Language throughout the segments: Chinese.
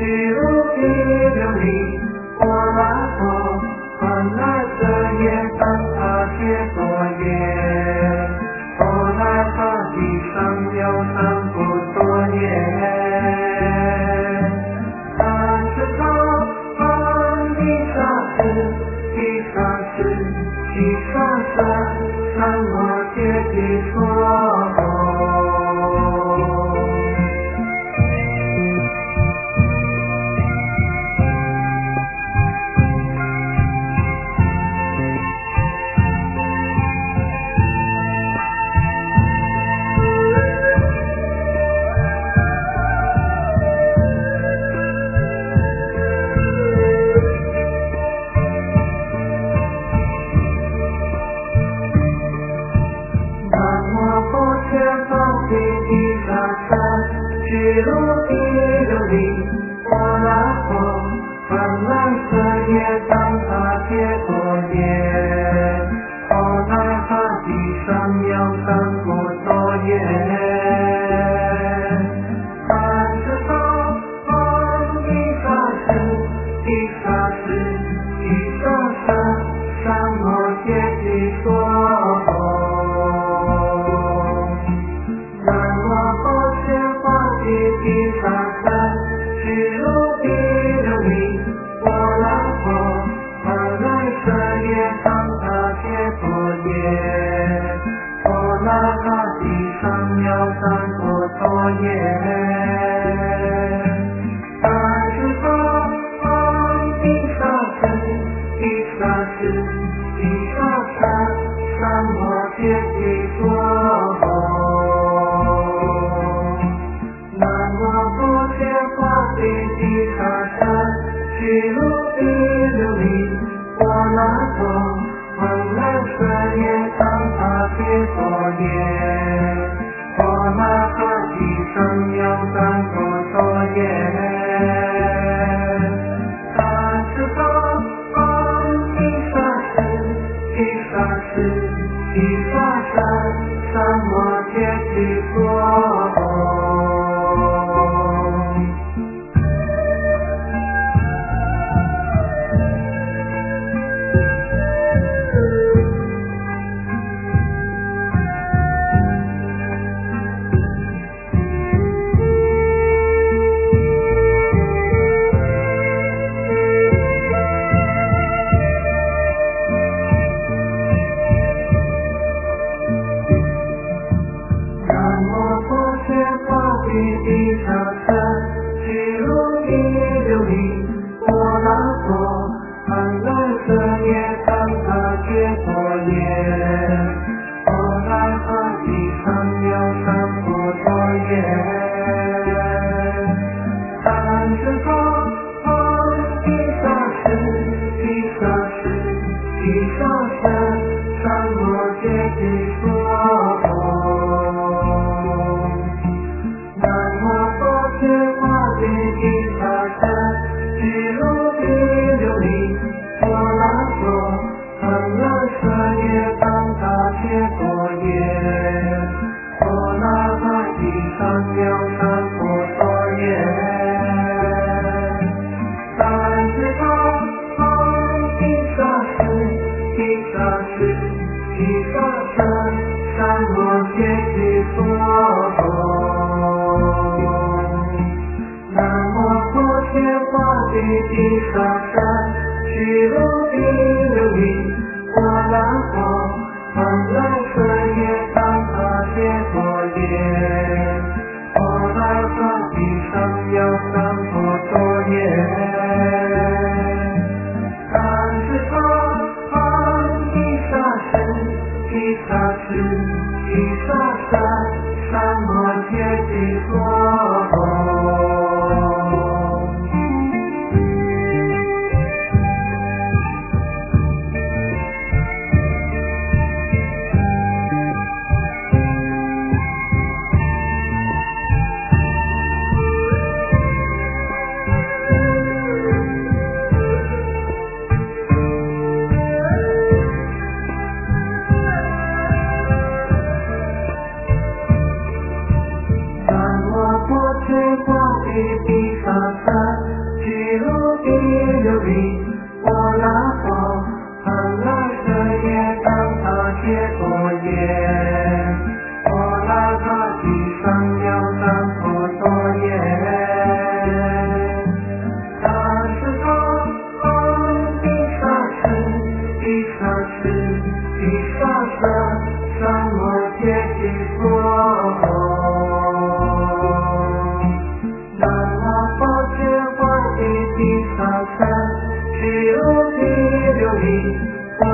you. Kiitos kun ทิพยพะชันสังโฆเทพีโกโฮนางมังภูเชษฐ์วาสศี 雨山刷起落地流云哗啦啦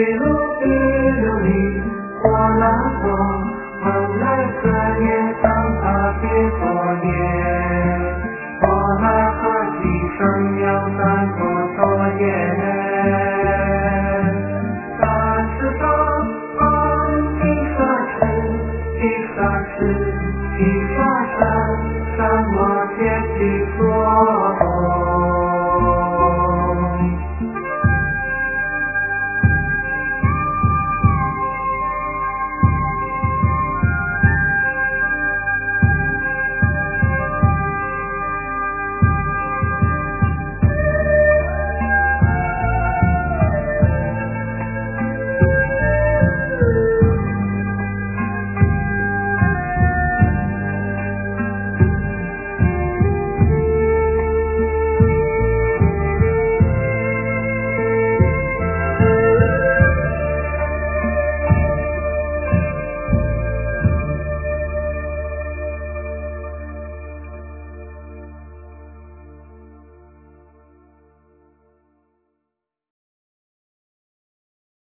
Thank you.